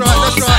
right, that's right.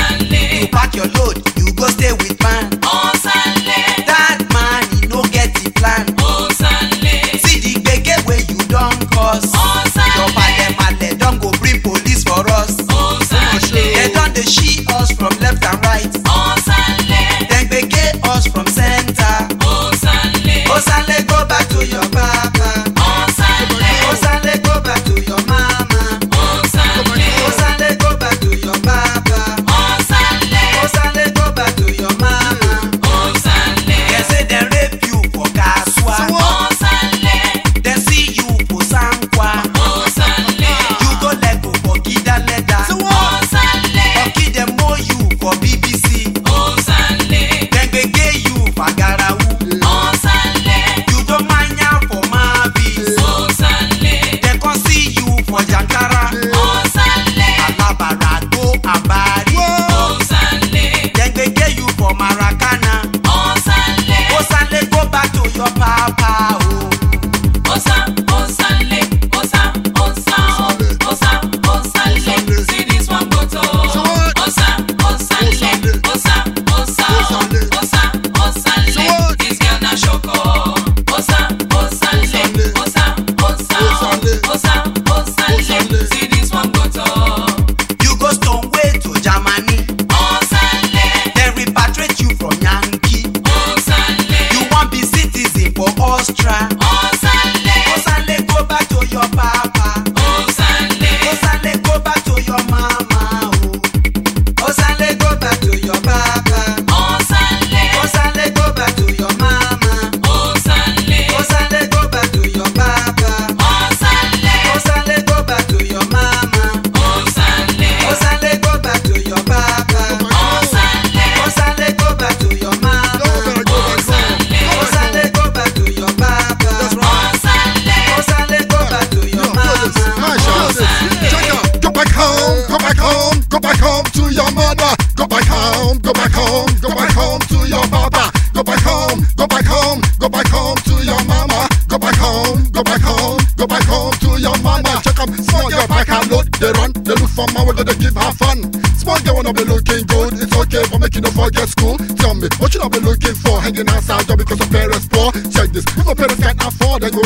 Not be looking good? It's okay for making no forget school. Tell me, what should I be looking for? Hanging outside just because of parents poor. Check this, if my parents can't afford, they go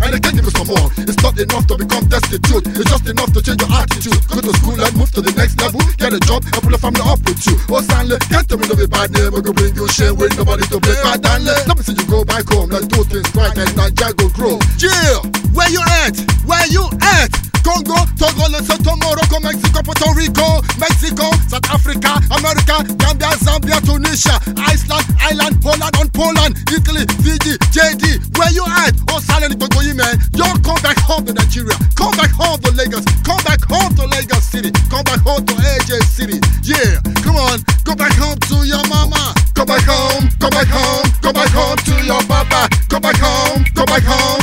and they can't give you some more. It's not enough to become destitute. It's just enough to change your attitude. Go to school and move to the next level. Get a job and pull a family up with you. Oh, Stanley, can't tell me no be bad name. I go bring you shame with nobody to blame. Bad Danley. Let me see you go back home. Let's do things right and Nigeria go grow. Yeah, where you at? Where you at? Congo, Togo, Lesotho, Morocco, Mexico, Puerto Rico, Mexico, South Africa, America, Gambia, Zambia, Tunisia, Iceland, Ireland, Holland, and Poland, Italy, Fiji, JD. Where you at? Oh, silent Gbogbo you man. Yo, come back home to Nigeria. Come back home to Lagos. Come back home to Lagos City. Come back home to AJ City. Yeah, come on. Go back home to your mama. Go back home, go back home, go back home to your papa. Go back home, go back home,